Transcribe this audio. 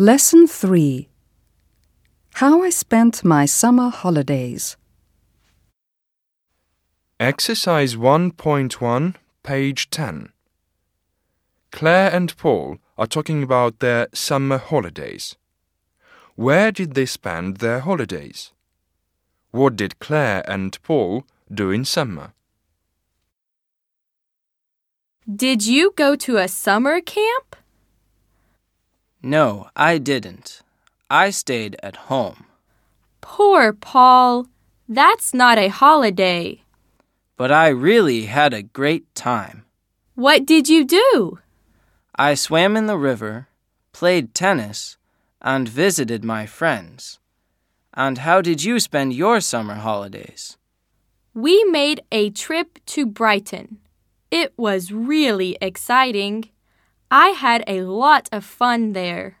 Lesson 3 How I Spent My Summer Holidays. Exercise 1.1, page 10. Claire and Paul are talking about their summer holidays. Where did they spend their holidays? What did Claire and Paul do in summer? Did you go to a summer camp? No, I didn't. I stayed at home. Poor Paul. That's not a holiday. But I really had a great time. What did you do? I swam in the river, played tennis, and visited my friends. And how did you spend your summer holidays? We made a trip to Brighton. It was really exciting. I had a lot of fun there.